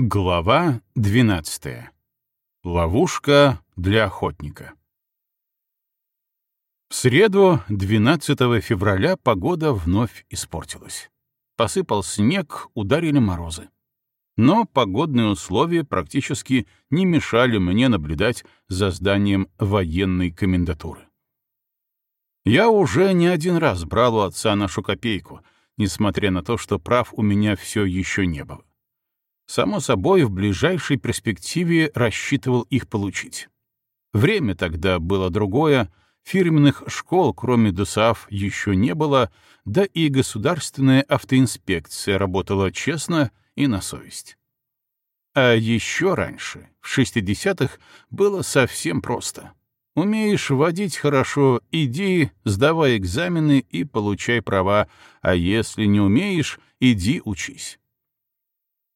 Глава 12. Ловушка для охотника. В среду, 12 февраля, погода вновь испортилась. Посыпал снег, ударили морозы. Но погодные условия практически не мешали мне наблюдать за зданием военной комендатуры. Я уже не один раз брал у отца нашу копейку, несмотря на то, что прав у меня все еще не было. Само собой, в ближайшей перспективе рассчитывал их получить. Время тогда было другое, фирменных школ, кроме ДОСАВ, еще не было, да и государственная автоинспекция работала честно и на совесть. А еще раньше, в 60-х, было совсем просто. Умеешь водить хорошо — иди, сдавай экзамены и получай права, а если не умеешь — иди учись.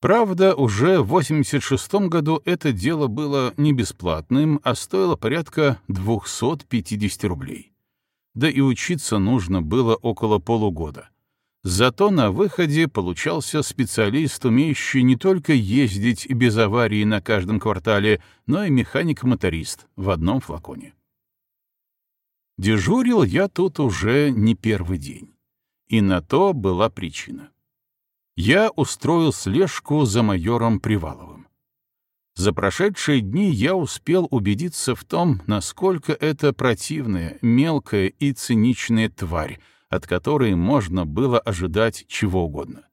Правда, уже в 86 году это дело было не бесплатным, а стоило порядка 250 рублей. Да и учиться нужно было около полугода. Зато на выходе получался специалист, умеющий не только ездить без аварии на каждом квартале, но и механик-моторист в одном флаконе. Дежурил я тут уже не первый день. И на то была причина я устроил слежку за майором Приваловым. За прошедшие дни я успел убедиться в том, насколько это противная, мелкая и циничная тварь, от которой можно было ожидать чего угодно.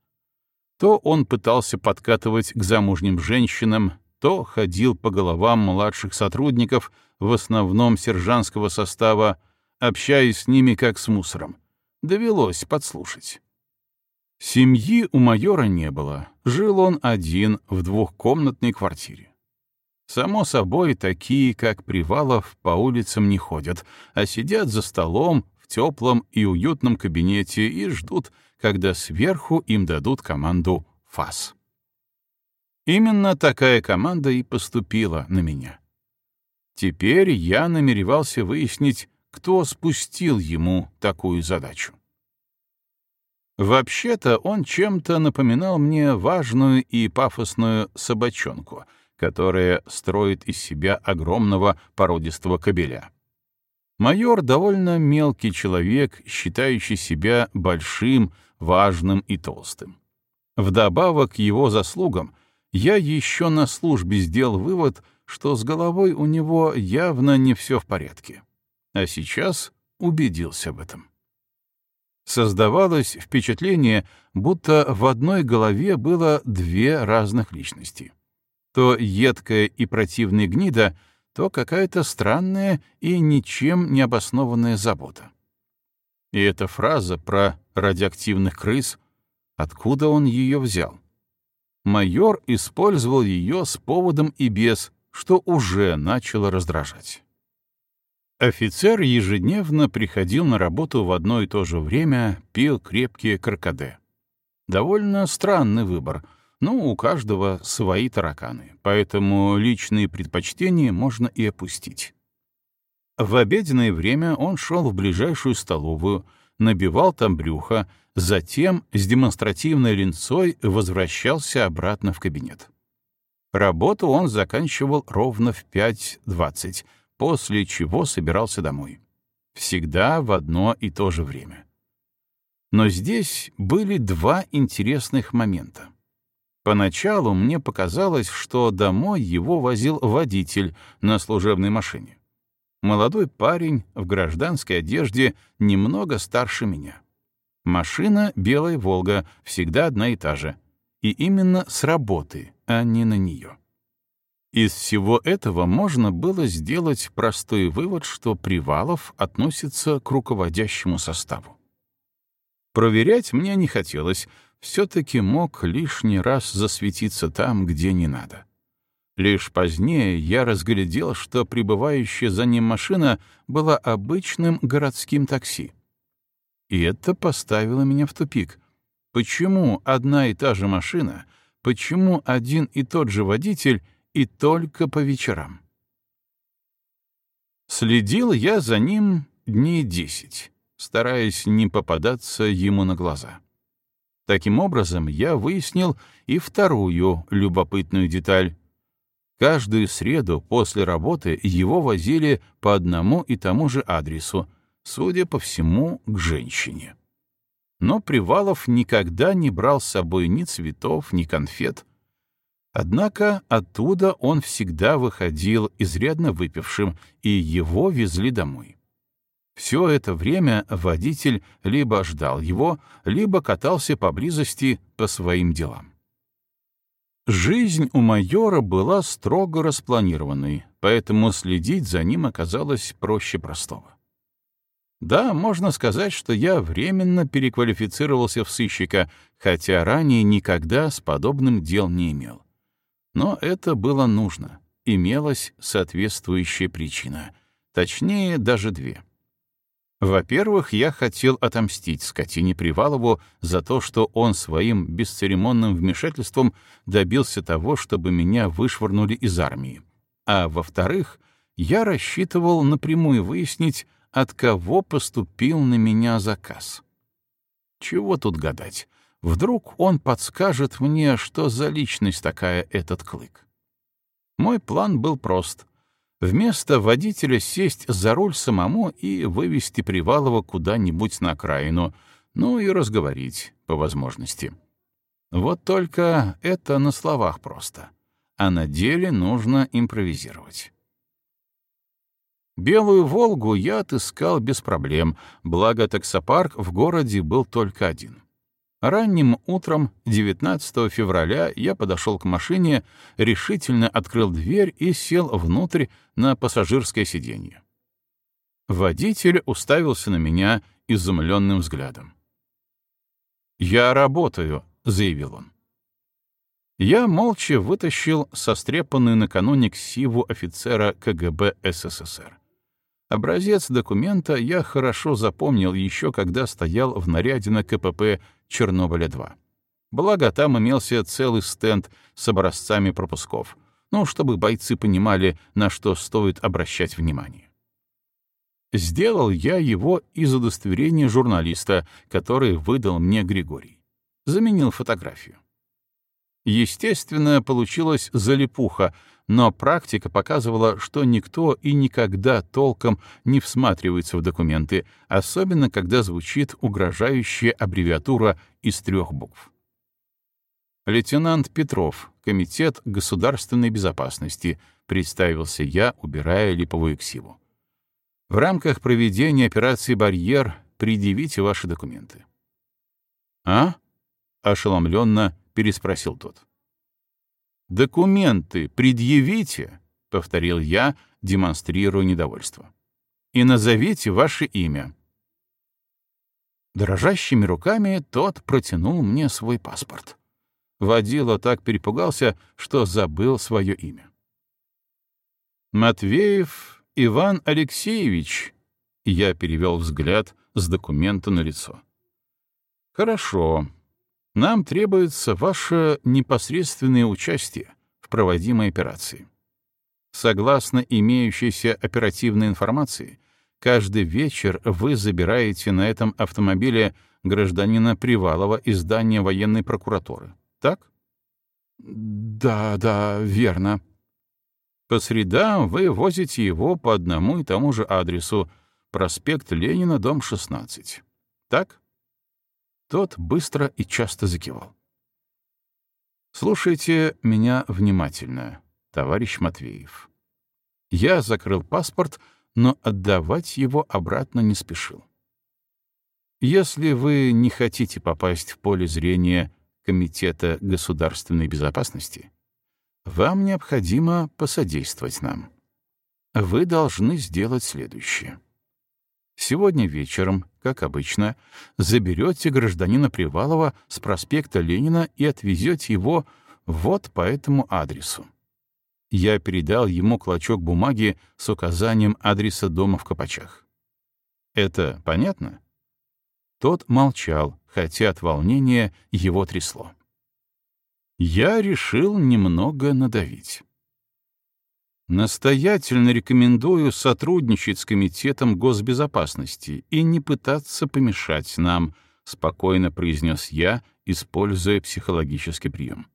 То он пытался подкатывать к замужним женщинам, то ходил по головам младших сотрудников, в основном сержантского состава, общаясь с ними как с мусором. Довелось подслушать. Семьи у майора не было, жил он один в двухкомнатной квартире. Само собой, такие, как Привалов, по улицам не ходят, а сидят за столом в теплом и уютном кабинете и ждут, когда сверху им дадут команду «ФАС». Именно такая команда и поступила на меня. Теперь я намеревался выяснить, кто спустил ему такую задачу. Вообще-то он чем-то напоминал мне важную и пафосную собачонку, которая строит из себя огромного породистого кобеля. Майор довольно мелкий человек, считающий себя большим, важным и толстым. Вдобавок к его заслугам, я еще на службе сделал вывод, что с головой у него явно не все в порядке. А сейчас убедился в этом. Создавалось впечатление, будто в одной голове было две разных личности. То едкая и противная гнида, то какая-то странная и ничем не обоснованная забота. И эта фраза про радиоактивных крыс, откуда он ее взял? Майор использовал ее с поводом и без, что уже начало раздражать. Офицер ежедневно приходил на работу в одно и то же время, пил крепкие каркаде. Довольно странный выбор, но у каждого свои тараканы, поэтому личные предпочтения можно и опустить. В обеденное время он шел в ближайшую столовую, набивал там брюхо, затем с демонстративной линцой возвращался обратно в кабинет. Работу он заканчивал ровно в 5.20, после чего собирался домой. Всегда в одно и то же время. Но здесь были два интересных момента. Поначалу мне показалось, что домой его возил водитель на служебной машине. Молодой парень в гражданской одежде немного старше меня. Машина «Белая Волга» всегда одна и та же. И именно с работы, а не на нее. Из всего этого можно было сделать простой вывод, что Привалов относится к руководящему составу. Проверять мне не хотелось, все-таки мог лишний раз засветиться там, где не надо. Лишь позднее я разглядел, что прибывающая за ним машина была обычным городским такси. И это поставило меня в тупик. Почему одна и та же машина, почему один и тот же водитель — и только по вечерам. Следил я за ним дней десять, стараясь не попадаться ему на глаза. Таким образом, я выяснил и вторую любопытную деталь. Каждую среду после работы его возили по одному и тому же адресу, судя по всему, к женщине. Но Привалов никогда не брал с собой ни цветов, ни конфет. Однако оттуда он всегда выходил изрядно выпившим, и его везли домой. Все это время водитель либо ждал его, либо катался поблизости по своим делам. Жизнь у майора была строго распланированной, поэтому следить за ним оказалось проще простого. Да, можно сказать, что я временно переквалифицировался в сыщика, хотя ранее никогда с подобным дел не имел. Но это было нужно, имелась соответствующая причина, точнее, даже две — во-первых, я хотел отомстить скотине Привалову за то, что он своим бесцеремонным вмешательством добился того, чтобы меня вышвырнули из армии. А во-вторых, я рассчитывал напрямую выяснить, от кого поступил на меня заказ. Чего тут гадать? Вдруг он подскажет мне, что за личность такая этот клык. Мой план был прост Вместо водителя сесть за руль самому и вывести Привалова куда-нибудь на окраину, ну и разговорить по возможности. Вот только это на словах просто, а на деле нужно импровизировать. Белую «Волгу» я отыскал без проблем, благо таксопарк в городе был только один — Ранним утром 19 февраля я подошел к машине, решительно открыл дверь и сел внутрь на пассажирское сиденье. Водитель уставился на меня изумленным взглядом. «Я работаю», — заявил он. Я молча вытащил сострепанную накануне ксиву офицера КГБ СССР. Образец документа я хорошо запомнил еще когда стоял в наряде на КПП Чернобыля-2. Благо, там имелся целый стенд с образцами пропусков, ну, чтобы бойцы понимали, на что стоит обращать внимание. Сделал я его из удостоверения журналиста, который выдал мне Григорий. Заменил фотографию. Естественно, получилась залипуха, но практика показывала, что никто и никогда толком не всматривается в документы, особенно когда звучит угрожающая аббревиатура из трех букв. «Лейтенант Петров, Комитет государственной безопасности», представился я, убирая липовую ксиву. «В рамках проведения операции «Барьер» предъявите ваши документы». «А?» — ошеломленно переспросил тот. «Документы предъявите», — повторил я, демонстрируя недовольство. «И назовите ваше имя». Дрожащими руками тот протянул мне свой паспорт. Водила так перепугался, что забыл свое имя. «Матвеев Иван Алексеевич», — я перевел взгляд с документа на лицо. «Хорошо. Нам требуется ваше непосредственное участие в проводимой операции. Согласно имеющейся оперативной информации, каждый вечер вы забираете на этом автомобиле гражданина Привалова из здания военной прокуратуры. Так? Да, да, верно. По средам вы возите его по одному и тому же адресу, проспект Ленина, дом 16. Так? Тот быстро и часто закивал. «Слушайте меня внимательно, товарищ Матвеев. Я закрыл паспорт, но отдавать его обратно не спешил. Если вы не хотите попасть в поле зрения Комитета государственной безопасности, вам необходимо посодействовать нам. Вы должны сделать следующее. Сегодня вечером, как обычно, заберете гражданина Привалова с проспекта Ленина и отвезете его вот по этому адресу. Я передал ему клочок бумаги с указанием адреса дома в Копачах. Это понятно? Тот молчал, хотя от волнения его трясло. Я решил немного надавить. Настоятельно рекомендую сотрудничать с Комитетом госбезопасности и не пытаться помешать нам, спокойно произнес я используя психологический прием.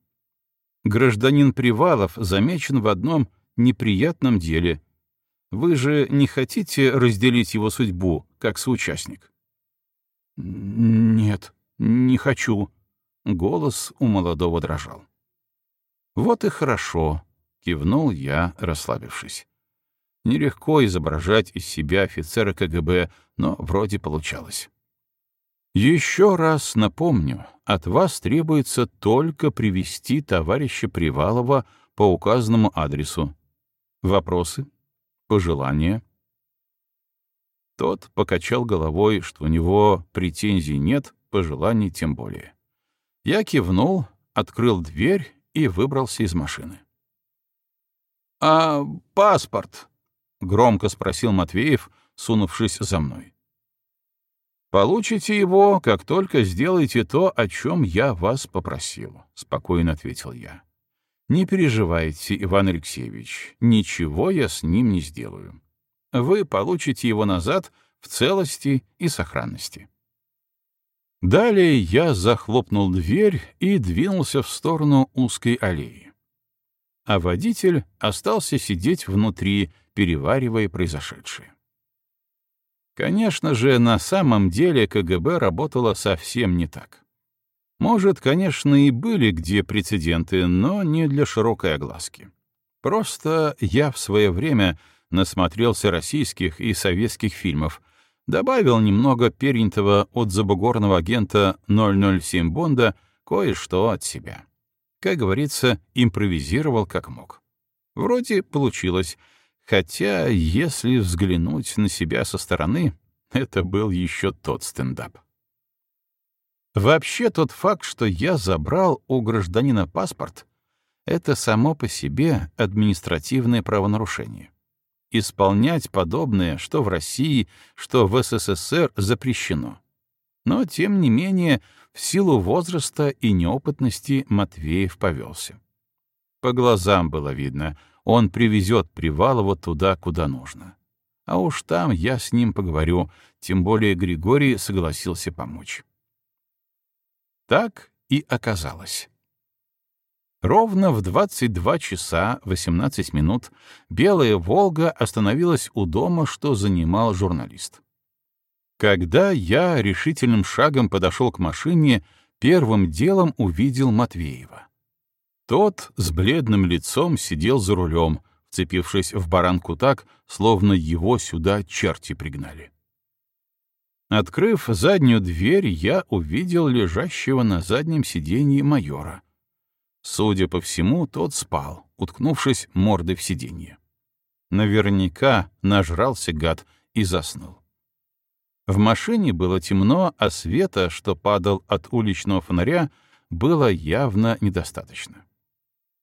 Гражданин Привалов замечен в одном неприятном деле. Вы же не хотите разделить его судьбу, как соучастник? «Нет, не хочу», — голос у молодого дрожал. «Вот и хорошо», — кивнул я, расслабившись. Нелегко изображать из себя офицера КГБ, но вроде получалось. Еще раз напомню, от вас требуется только привести товарища Привалова по указанному адресу. Вопросы? Пожелания? Тот покачал головой, что у него претензий нет, пожеланий тем более. Я кивнул, открыл дверь и выбрался из машины. «А паспорт?» — громко спросил Матвеев, сунувшись за мной. «Получите его, как только сделаете то, о чем я вас попросил», — спокойно ответил я. «Не переживайте, Иван Алексеевич, ничего я с ним не сделаю. Вы получите его назад в целости и сохранности». Далее я захлопнул дверь и двинулся в сторону узкой аллеи. А водитель остался сидеть внутри, переваривая произошедшее. Конечно же, на самом деле КГБ работало совсем не так. Может, конечно, и были где прецеденты, но не для широкой огласки. Просто я в свое время насмотрелся российских и советских фильмов, добавил немного перенятого от забугорного агента 007 Бонда кое-что от себя. Как говорится, импровизировал как мог. Вроде получилось — Хотя, если взглянуть на себя со стороны, это был еще тот стендап. Вообще тот факт, что я забрал у гражданина паспорт, это само по себе административное правонарушение. Исполнять подобное, что в России, что в СССР, запрещено. Но, тем не менее, в силу возраста и неопытности Матвеев повелся. По глазам было видно — он привезет Привалова туда, куда нужно. А уж там я с ним поговорю, тем более Григорий согласился помочь. Так и оказалось. Ровно в 22 часа 18 минут белая «Волга» остановилась у дома, что занимал журналист. Когда я решительным шагом подошел к машине, первым делом увидел Матвеева. Тот с бледным лицом сидел за рулем, вцепившись в баранку так, словно его сюда черти пригнали. Открыв заднюю дверь, я увидел лежащего на заднем сиденье майора. Судя по всему, тот спал, уткнувшись мордой в сиденье. Наверняка нажрался гад и заснул. В машине было темно, а света, что падал от уличного фонаря, было явно недостаточно.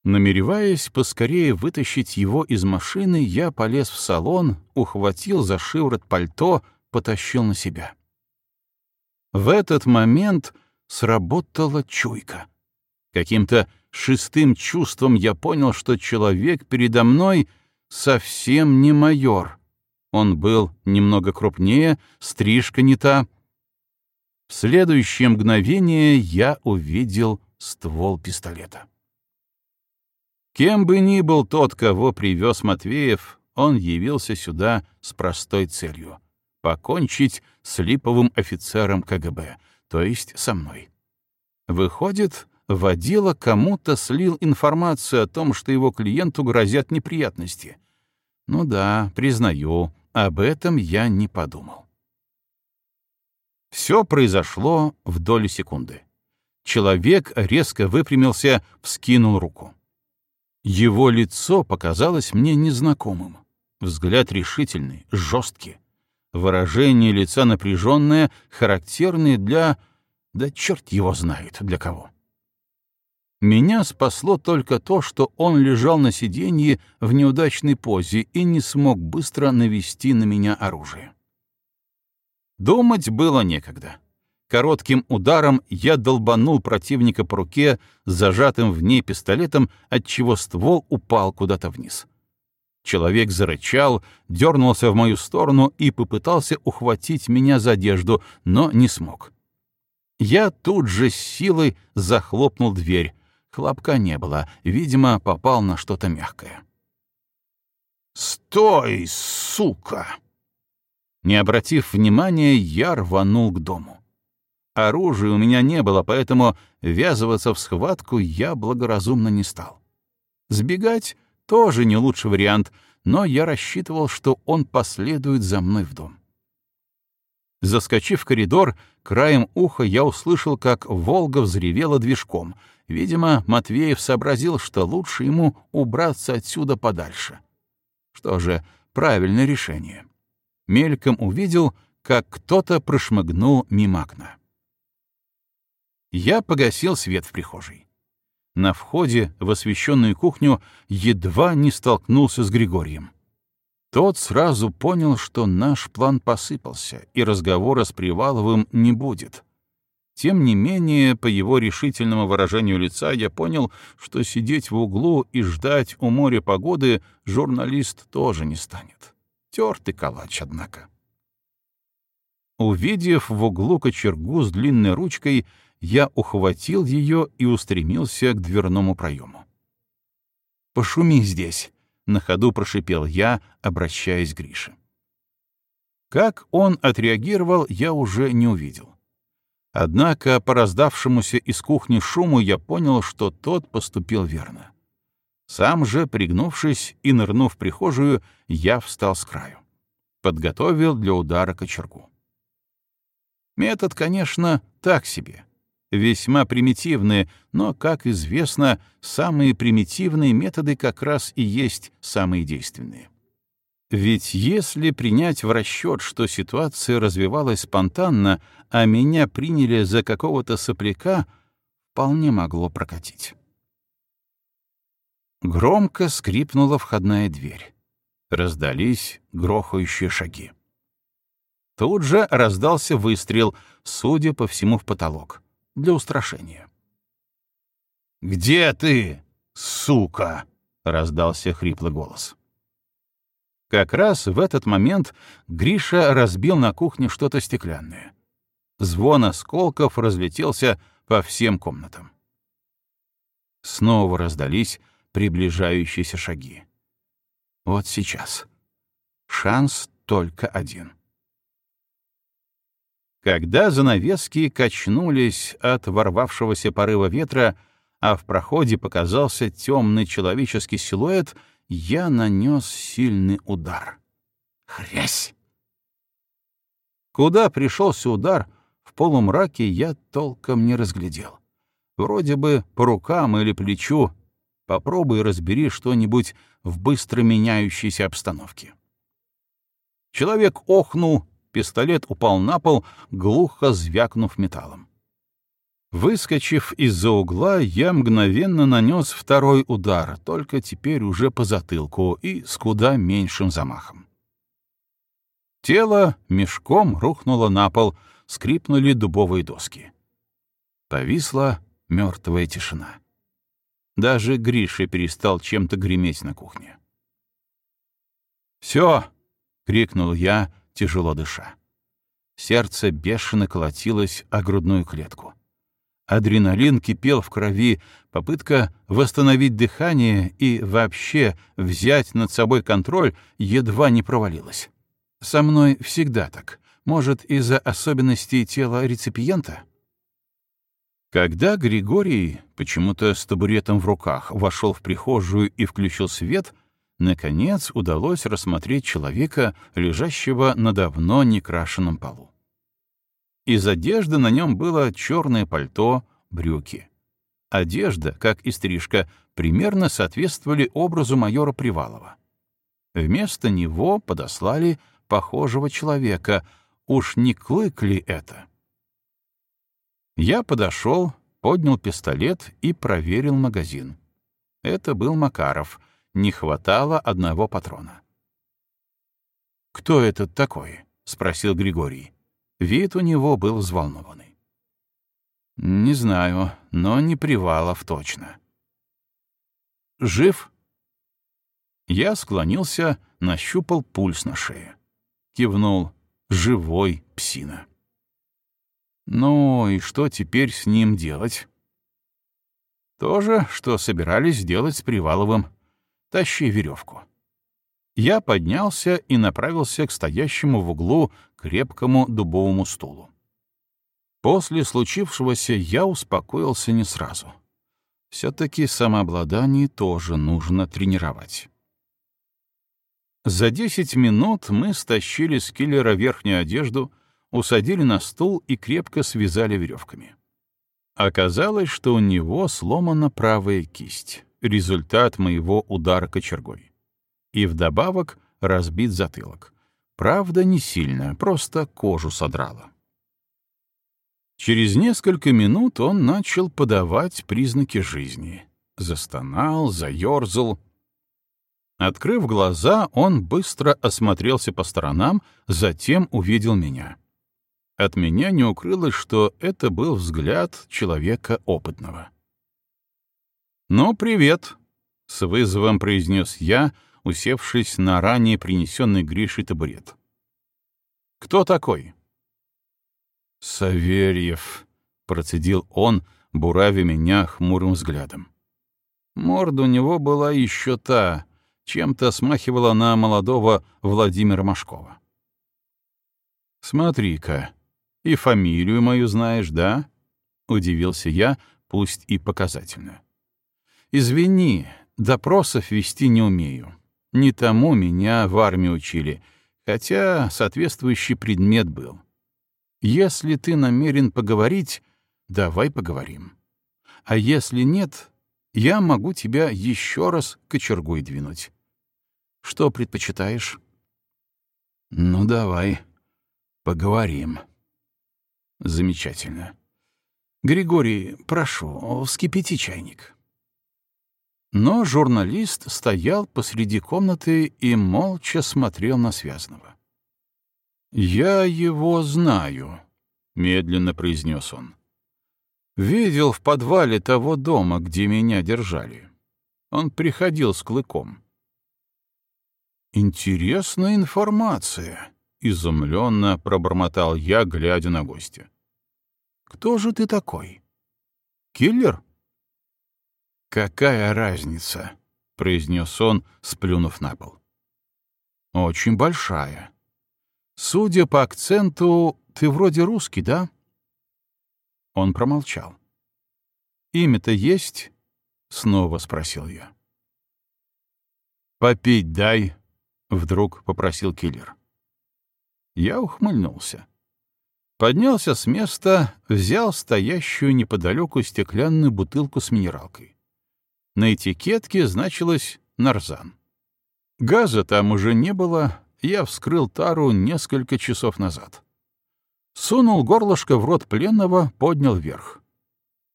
Намереваясь поскорее вытащить его из машины, я полез в салон, ухватил за шиворот пальто, потащил на себя. В этот момент сработала чуйка. Каким-то шестым чувством я понял, что человек передо мной совсем не майор. Он был немного крупнее, стрижка не та. В следующее мгновение я увидел ствол пистолета. Кем бы ни был тот, кого привез Матвеев, он явился сюда с простой целью — покончить с липовым офицером КГБ, то есть со мной. Выходит, водила кому-то слил информацию о том, что его клиенту грозят неприятности. Ну да, признаю, об этом я не подумал. Все произошло в доли секунды. Человек резко выпрямился, вскинул руку. Его лицо показалось мне незнакомым. Взгляд решительный, жесткий. Выражение лица напряженное, характерное для... Да черт его знает для кого. Меня спасло только то, что он лежал на сиденье в неудачной позе и не смог быстро навести на меня оружие. Думать было некогда. Коротким ударом я долбанул противника по руке, зажатым в ней пистолетом, отчего ствол упал куда-то вниз. Человек зарычал, дернулся в мою сторону и попытался ухватить меня за одежду, но не смог. Я тут же с силой захлопнул дверь. Хлопка не было, видимо, попал на что-то мягкое. «Стой, сука!» Не обратив внимания, я рванул к дому. Оружия у меня не было, поэтому ввязываться в схватку я благоразумно не стал. Сбегать — тоже не лучший вариант, но я рассчитывал, что он последует за мной в дом. Заскочив в коридор, краем уха я услышал, как «Волга» взревела движком. Видимо, Матвеев сообразил, что лучше ему убраться отсюда подальше. Что же, правильное решение. Мельком увидел, как кто-то прошмыгнул мимо окна. Я погасил свет в прихожей. На входе в освещенную кухню едва не столкнулся с Григорием. Тот сразу понял, что наш план посыпался, и разговора с Приваловым не будет. Тем не менее, по его решительному выражению лица я понял, что сидеть в углу и ждать у моря погоды журналист тоже не станет. Тертый калач, однако. Увидев в углу кочергу с длинной ручкой, я ухватил ее и устремился к дверному проему. «Пошуми здесь», — на ходу прошипел я, обращаясь к Грише. Как он отреагировал, я уже не увидел. Однако по раздавшемуся из кухни шуму я понял, что тот поступил верно. Сам же, пригнувшись и нырнув в прихожую, я встал с краю. Подготовил для удара кочергу. Метод, конечно, так себе — весьма примитивные, но, как известно, самые примитивные методы как раз и есть самые действенные. Ведь если принять в расчет, что ситуация развивалась спонтанно, а меня приняли за какого-то сопляка, вполне могло прокатить. Громко скрипнула входная дверь. Раздались грохающие шаги. Тут же раздался выстрел, судя по всему, в потолок для устрашения. «Где ты, сука?» — раздался хриплый голос. Как раз в этот момент Гриша разбил на кухне что-то стеклянное. Звон осколков разлетелся по всем комнатам. Снова раздались приближающиеся шаги. Вот сейчас. Шанс только один — когда занавески качнулись от ворвавшегося порыва ветра, а в проходе показался темный человеческий силуэт, я нанес сильный удар. Хрясь! Куда пришелся удар, в полумраке я толком не разглядел. Вроде бы по рукам или плечу. Попробуй разбери что-нибудь в быстро меняющейся обстановке. Человек охнул, пистолет упал на пол, глухо звякнув металлом. Выскочив из-за угла, я мгновенно нанес второй удар, только теперь уже по затылку и с куда меньшим замахом. Тело мешком рухнуло на пол, скрипнули дубовые доски. Повисла мертвая тишина. Даже Гриша перестал чем-то греметь на кухне. «Все!» — крикнул я, тяжело дыша. Сердце бешено колотилось о грудную клетку. Адреналин кипел в крови, попытка восстановить дыхание и вообще взять над собой контроль едва не провалилась. Со мной всегда так. Может, из-за особенностей тела реципиента? Когда Григорий, почему-то с табуретом в руках, вошел в прихожую и включил свет, наконец удалось рассмотреть человека, лежащего на давно некрашенном полу. Из одежды на нем было черное пальто, брюки. Одежда, как и стрижка, примерно соответствовали образу майора Привалова. Вместо него подослали похожего человека. Уж не клык ли это? Я подошел, поднял пистолет и проверил магазин. Это был Макаров — не хватало одного патрона. «Кто этот такой?» — спросил Григорий. Вид у него был взволнованный. «Не знаю, но не Привалов точно». «Жив?» Я склонился, нащупал пульс на шее. Кивнул. «Живой псина». Ну и что теперь с ним делать? То же, что собирались сделать с Приваловым. Тащи веревку. Я поднялся и направился к стоящему в углу крепкому дубовому стулу. После случившегося я успокоился не сразу. Все-таки самообладание тоже нужно тренировать. За десять минут мы стащили с киллера верхнюю одежду, усадили на стул и крепко связали веревками. Оказалось, что у него сломана правая кисть, результат моего удара кочергой. И вдобавок разбит затылок. Правда, не сильно, просто кожу содрало. Через несколько минут он начал подавать признаки жизни. Застонал, заерзал. Открыв глаза, он быстро осмотрелся по сторонам, затем увидел меня. От меня не укрылось, что это был взгляд человека опытного. «Ну, привет», — с вызовом произнес я, усевшись на ранее принесенный Гришей табурет. «Кто такой?» «Савельев», — процедил он, буравя меня хмурым взглядом. Морда у него была еще та, чем-то смахивала на молодого Владимира Машкова. «Смотри-ка, и фамилию мою знаешь, да?» — удивился я, пусть и показательно. «Извини, допросов вести не умею. Не тому меня в армии учили, хотя соответствующий предмет был. Если ты намерен поговорить, давай поговорим. А если нет, я могу тебя еще раз кочергой двинуть. Что предпочитаешь? Ну, давай, поговорим. Замечательно. Григорий, прошу, вскипяти чайник. Но журналист стоял посреди комнаты и молча смотрел на связанного. «Я его знаю», — медленно произнес он. «Видел в подвале того дома, где меня держали. Он приходил с клыком». «Интересная информация», — изумленно пробормотал я, глядя на гостя. «Кто же ты такой? Киллер?» «Какая разница?» — произнес он, сплюнув на пол. «Очень большая», Судя по акценту, ты вроде русский, да? Он промолчал. Имя-то есть? Снова спросил я. Попить дай, вдруг попросил киллер. Я ухмыльнулся. Поднялся с места, взял стоящую неподалеку стеклянную бутылку с минералкой. На этикетке значилось «Нарзан». Газа там уже не было, я вскрыл тару несколько часов назад. Сунул горлышко в рот пленного, поднял вверх.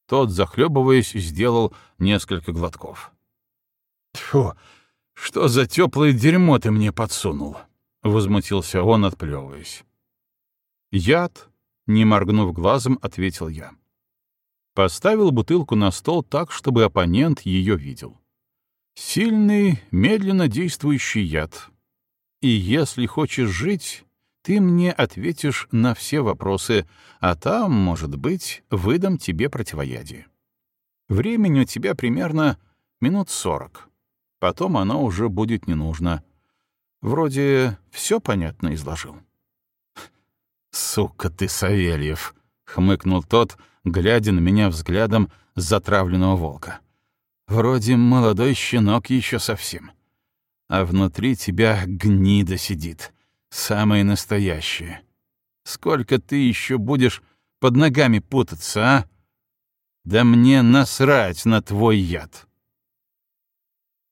Тот, захлебываясь, сделал несколько глотков. «Тьфу, что за теплое дерьмо ты мне подсунул?» — возмутился он, отплевываясь. «Яд», — не моргнув глазом, ответил я. Поставил бутылку на стол так, чтобы оппонент ее видел. Сильный, медленно действующий яд, и если хочешь жить, ты мне ответишь на все вопросы, а там, может быть, выдам тебе противоядие. Времени у тебя примерно минут сорок. Потом оно уже будет не нужно. Вроде все понятно изложил. «Сука ты, Савельев!» — хмыкнул тот, глядя на меня взглядом затравленного волка. «Вроде молодой щенок еще совсем а внутри тебя гнида сидит, самое настоящее. Сколько ты еще будешь под ногами путаться, а? Да мне насрать на твой яд.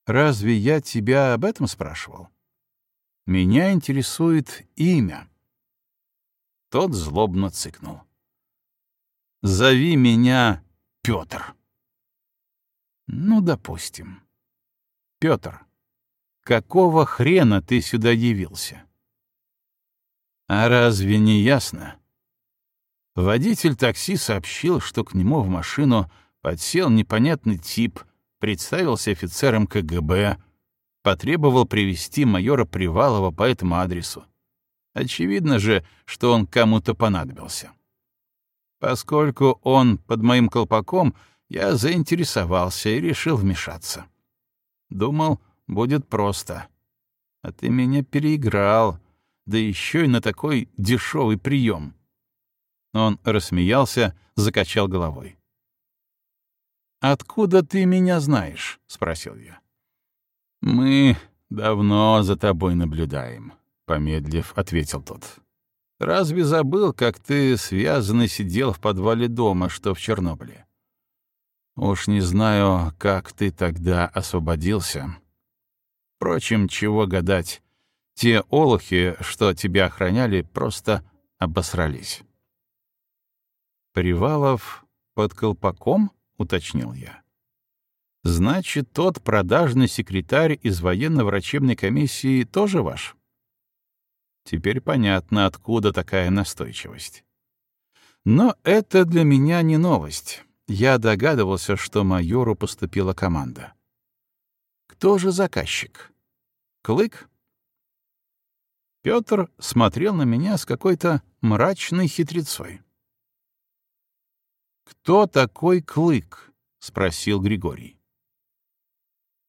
Разве я тебя об этом спрашивал? Меня интересует имя. Тот злобно цыкнул. Зови меня Петр. Ну, допустим. Петр, какого хрена ты сюда явился? А разве не ясно? Водитель такси сообщил, что к нему в машину подсел непонятный тип, представился офицером КГБ, потребовал привести майора Привалова по этому адресу. Очевидно же, что он кому-то понадобился. Поскольку он под моим колпаком, я заинтересовался и решил вмешаться. Думал, будет просто. А ты меня переиграл, да еще и на такой дешевый прием. Он рассмеялся, закачал головой. «Откуда ты меня знаешь?» — спросил я. «Мы давно за тобой наблюдаем», — помедлив, ответил тот. «Разве забыл, как ты связанный сидел в подвале дома, что в Чернобыле? Уж не знаю, как ты тогда освободился. Впрочем, чего гадать, те олухи, что тебя охраняли, просто обосрались». «Привалов под колпаком?» — уточнил я. «Значит, тот продажный секретарь из военно-врачебной комиссии тоже ваш?» Теперь понятно, откуда такая настойчивость. Но это для меня не новость. Я догадывался, что майору поступила команда. Кто же заказчик? Клык? Петр смотрел на меня с какой-то мрачной хитрецой. «Кто такой Клык?» — спросил Григорий.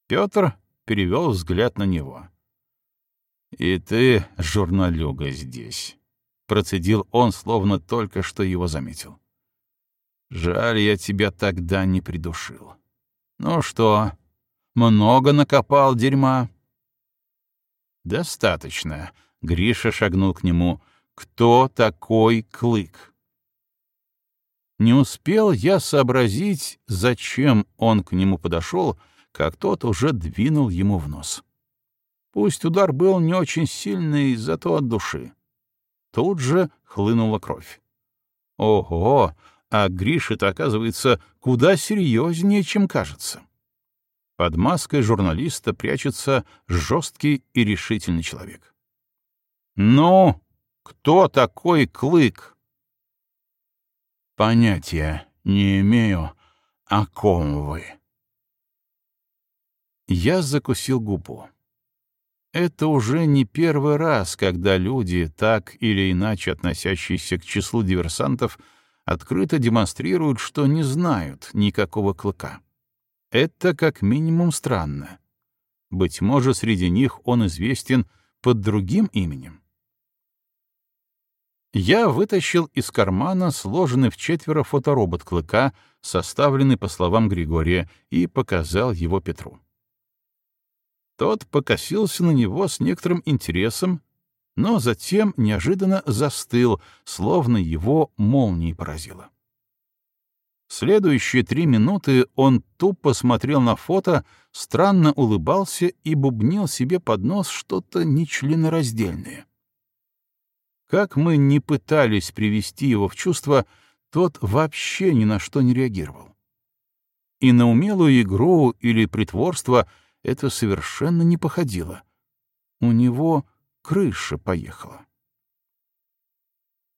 Петр перевел взгляд на него. «И ты, журналюга, здесь», — процедил он, словно только что его заметил. «Жаль, я тебя тогда не придушил. Ну что, много накопал дерьма?» «Достаточно», — Гриша шагнул к нему. «Кто такой Клык?» Не успел я сообразить, зачем он к нему подошел, как тот уже двинул ему в нос. Пусть удар был не очень сильный, зато от души. Тут же хлынула кровь. Ого, а Гриша-то, оказывается, куда серьезнее, чем кажется. Под маской журналиста прячется жесткий и решительный человек. «Ну, кто такой Клык?» Понятия не имею, о ком вы. Я закусил губу. Это уже не первый раз, когда люди, так или иначе относящиеся к числу диверсантов, открыто демонстрируют, что не знают никакого клыка. Это как минимум странно. Быть может, среди них он известен под другим именем. Я вытащил из кармана сложенный в четверо фоторобот клыка, составленный по словам Григория, и показал его Петру. Тот покосился на него с некоторым интересом, но затем неожиданно застыл, словно его молнией поразило. Следующие три минуты он тупо смотрел на фото, странно улыбался и бубнил себе под нос что-то нечленораздельное. Как мы не пытались привести его в чувство, тот вообще ни на что не реагировал. И на умелую игру или притворство это совершенно не походило. У него крыша поехала.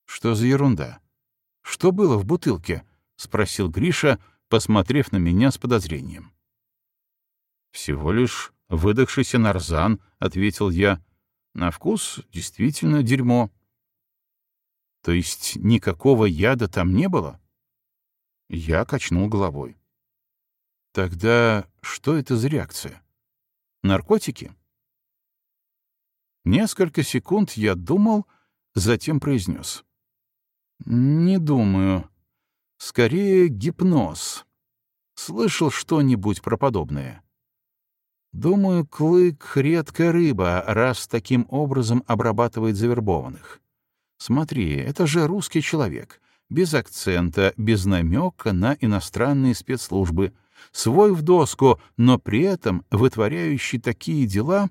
«Что за ерунда? Что было в бутылке?» — спросил Гриша, посмотрев на меня с подозрением. «Всего лишь выдохшийся нарзан», — ответил я. «На вкус действительно дерьмо». То есть никакого яда там не было? Я качнул головой. Тогда что это за реакция? Наркотики? Несколько секунд я думал, затем произнес. Не думаю. Скорее гипноз. Слышал что-нибудь про подобное? Думаю, клык — редкая рыба, раз таким образом обрабатывает завербованных. Смотри, это же русский человек, без акцента, без намека на иностранные спецслужбы, свой в доску, но при этом вытворяющий такие дела...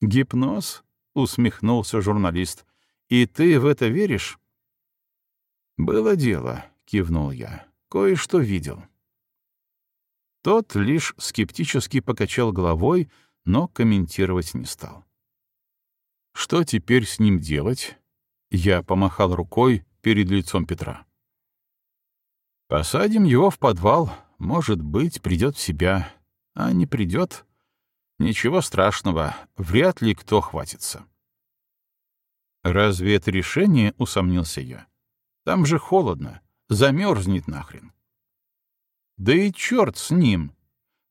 «Гипноз?» — усмехнулся журналист. «И ты в это веришь?» «Было дело», — кивнул я. «Кое-что видел». Тот лишь скептически покачал головой, но комментировать не стал. «Что теперь с ним делать?» Я помахал рукой перед лицом Петра. «Посадим его в подвал. Может быть, придет в себя. А не придет. Ничего страшного. Вряд ли кто хватится». «Разве это решение?» — усомнился я. «Там же холодно. замерзнет нахрен. Да и черт с ним!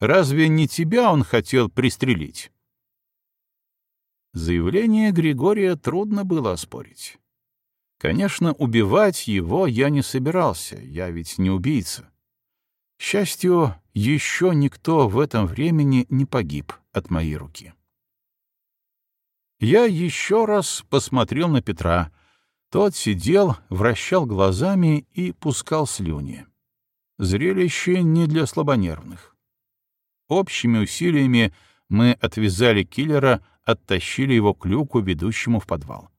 Разве не тебя он хотел пристрелить? Заявление Григория трудно было оспорить. Конечно, убивать его я не собирался, я ведь не убийца. Счастью, еще никто в этом времени не погиб от моей руки. Я еще раз посмотрел на Петра. Тот сидел, вращал глазами и пускал слюни. Зрелище не для слабонервных. Общими усилиями мы отвязали киллера, оттащили его к люку, ведущему в подвал.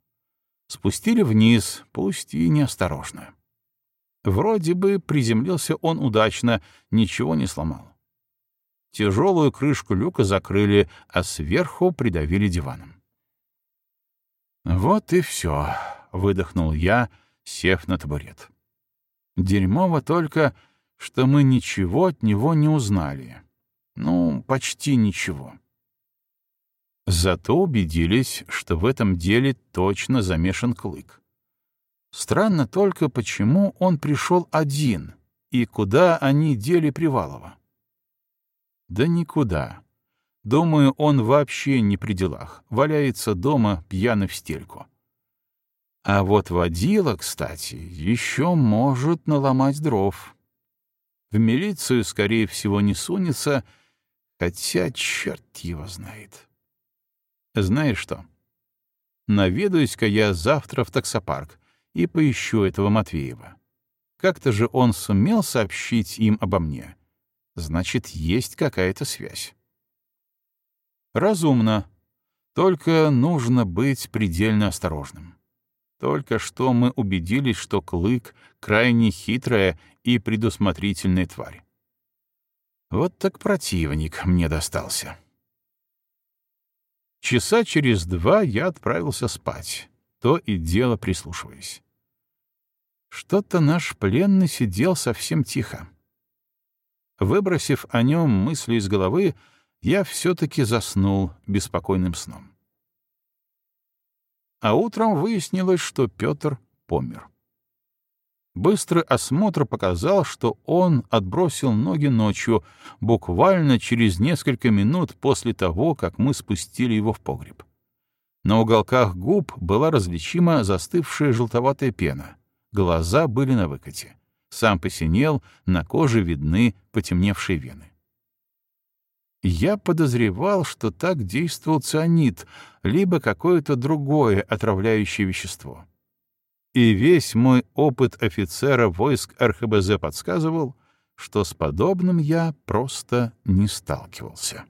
Спустили вниз, пусть и неосторожно. Вроде бы приземлился он удачно, ничего не сломал. Тяжелую крышку люка закрыли, а сверху придавили диваном. «Вот и все», — выдохнул я, сев на табурет. «Дерьмово только, что мы ничего от него не узнали. Ну, почти ничего. Зато убедились, что в этом деле точно замешан Клык. Странно только, почему он пришел один и куда они дели Привалова. Да никуда. Думаю, он вообще не при делах, валяется дома пьяный в стельку. А вот водила, кстати, еще может наломать дров. В милицию, скорее всего, не сунется, хотя черт его знает. Знаешь что? Наведаюсь-ка я завтра в таксопарк и поищу этого Матвеева. Как-то же он сумел сообщить им обо мне. Значит, есть какая-то связь. Разумно. Только нужно быть предельно осторожным. Только что мы убедились, что Клык — крайне хитрая и предусмотрительная тварь. Вот так противник мне достался. Часа через два я отправился спать, то и дело прислушиваясь. Что-то наш пленный сидел совсем тихо. Выбросив о нем мысли из головы, я все-таки заснул беспокойным сном. А утром выяснилось, что Петр помер. Быстрый осмотр показал, что он отбросил ноги ночью, буквально через несколько минут после того, как мы спустили его в погреб. На уголках губ была различима застывшая желтоватая пена, глаза были на выкате. Сам посинел, на коже видны потемневшие вены. Я подозревал, что так действовал цианид, либо какое-то другое отравляющее вещество. И весь мой опыт офицера войск РХБЗ подсказывал, что с подобным я просто не сталкивался.